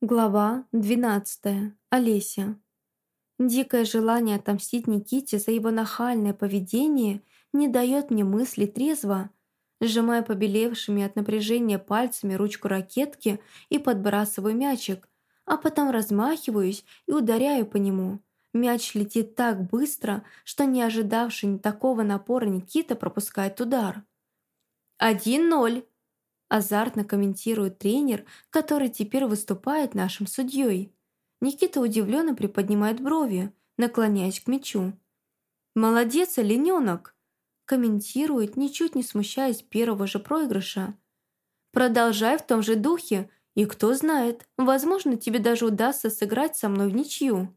Глава 12. Олеся. Дикое желание отомстить Никите за его нахальное поведение не дает мне мысли трезво. Сжимая побелевшими от напряжения пальцами ручку ракетки и подбрасываю мячик, а потом размахиваюсь и ударяю по нему. Мяч летит так быстро, что не ожидавший такого напора Никита пропускает удар. «Один ноль!» Азартно комментирует тренер, который теперь выступает нашим судьей. Никита удивленно приподнимает брови, наклоняясь к мячу. «Молодец, олененок!» комментирует, ничуть не смущаясь первого же проигрыша. «Продолжай в том же духе, и кто знает, возможно, тебе даже удастся сыграть со мной в ничью».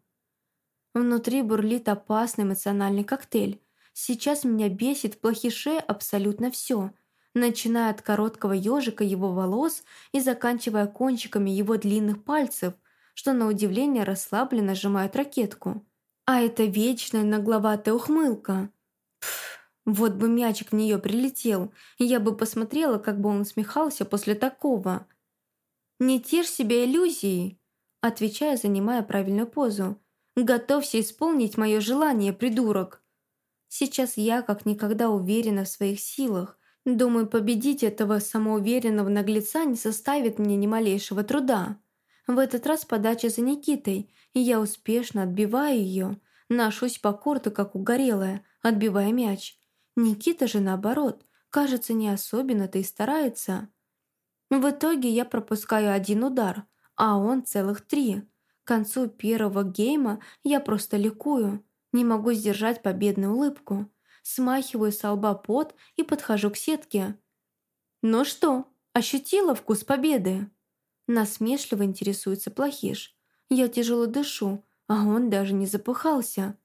Внутри бурлит опасный эмоциональный коктейль. Сейчас меня бесит в плохише абсолютно все – начиная от короткого ежика его волос и заканчивая кончиками его длинных пальцев, что на удивление расслабленно сжимают ракетку. А это вечная нагловатая ухмылка. Пф, вот бы мячик в нее прилетел, я бы посмотрела, как бы он усмехался после такого. «Не тешь себе иллюзии», отвечая, занимая правильную позу. «Готовься исполнить мое желание, придурок». Сейчас я как никогда уверена в своих силах, Думаю, победить этого самоуверенного наглеца не составит мне ни малейшего труда. В этот раз подача за Никитой, и я успешно отбиваю ее, ношусь по корту, как угорелая, отбивая мяч. Никита же, наоборот, кажется, не особенно-то и старается. В итоге я пропускаю один удар, а он целых три. К концу первого гейма я просто ликую, не могу сдержать победную улыбку смахиваю с лба пот и подхожу к сетке. «Ну что, ощутила вкус победы?» Насмешливо интересуется плохиш. Я тяжело дышу, а он даже не запыхался.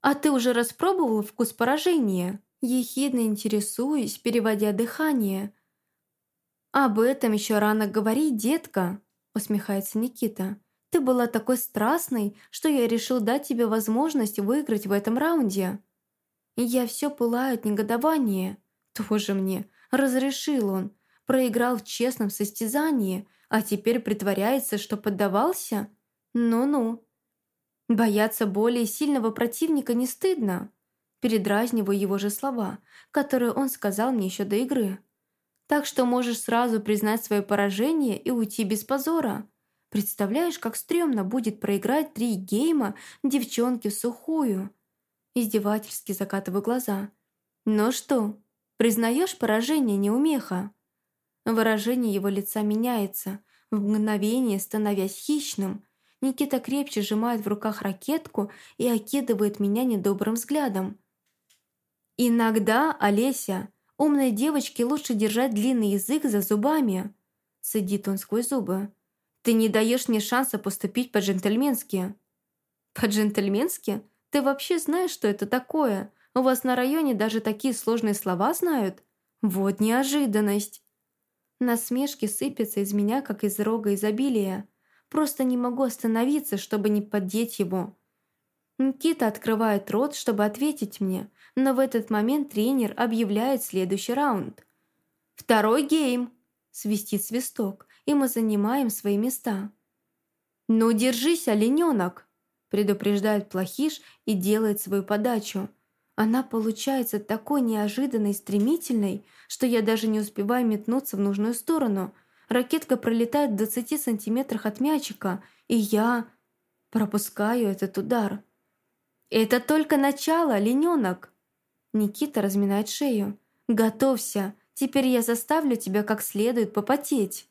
«А ты уже распробовала вкус поражения?» Ехидно интересуюсь, переводя дыхание. «Об этом еще рано говорить, детка», усмехается Никита. «Ты была такой страстной, что я решил дать тебе возможность выиграть в этом раунде». Я все пылаю от негодования. Тоже мне. Разрешил он. Проиграл в честном состязании, а теперь притворяется, что поддавался? Ну-ну. Бояться более сильного противника не стыдно. Передразниваю его же слова, которые он сказал мне еще до игры. Так что можешь сразу признать свое поражение и уйти без позора. Представляешь, как стрёмно будет проиграть три гейма девчонке в сухую. Издевательски закатываю глаза. «Ну что, признаешь поражение неумеха?» Выражение его лица меняется, в мгновение становясь хищным. Никита крепче сжимает в руках ракетку и окидывает меня недобрым взглядом. «Иногда, Олеся, умной девочке лучше держать длинный язык за зубами», сидит он сквозь зубы. «Ты не даешь мне шанса поступить по-джентльменски». «По-джентльменски? Ты вообще знаешь, что это такое? У вас на районе даже такие сложные слова знают? Вот неожиданность!» Насмешки сыпятся из меня, как из рога изобилия. Просто не могу остановиться, чтобы не поддеть его. Никита открывает рот, чтобы ответить мне, но в этот момент тренер объявляет следующий раунд. «Второй гейм!» – свистит свисток, и мы занимаем свои места. «Ну, держись, олененок!» Предупреждает плохиш и делает свою подачу. Она получается такой неожиданной и стремительной, что я даже не успеваю метнуться в нужную сторону. Ракетка пролетает в 20 сантиметрах от мячика, и я пропускаю этот удар. «Это только начало, лененок!» Никита разминает шею. «Готовься, теперь я заставлю тебя как следует попотеть».